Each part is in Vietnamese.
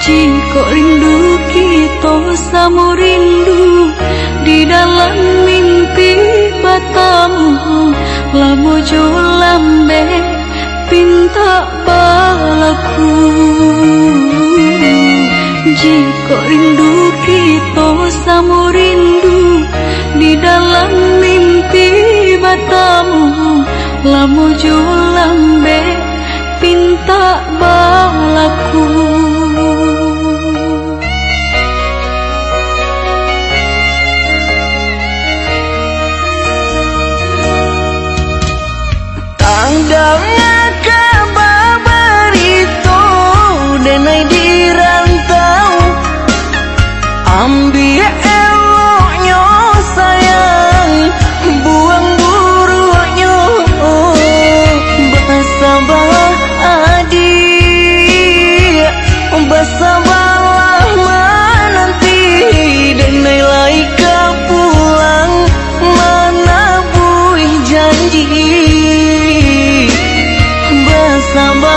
janji Jika rindu kita sama rindu. Di dalam mimpi batamu Lamo jolambe pinta balaku. Jika rindu kita sama rindu. Di dalam mimpi batamu Lamo jolambe pinta balaku. number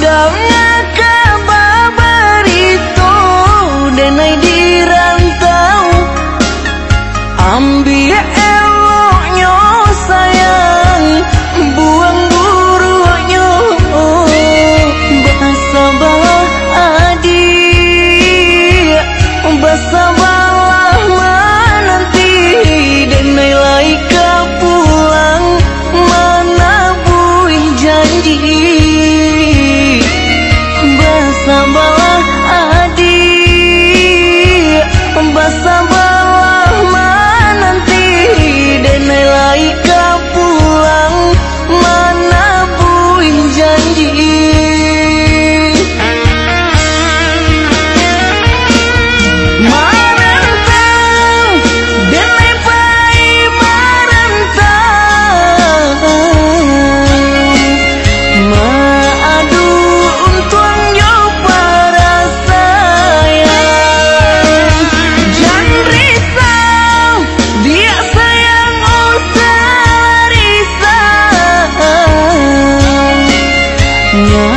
Indahnya kabar itu Denai dirantau. Ambil eloknya sayang Buang buruknya. Bahasa balah adik Bahasa balah menanti. Denai laika pulang Mana buih janji? 风景 Yeah.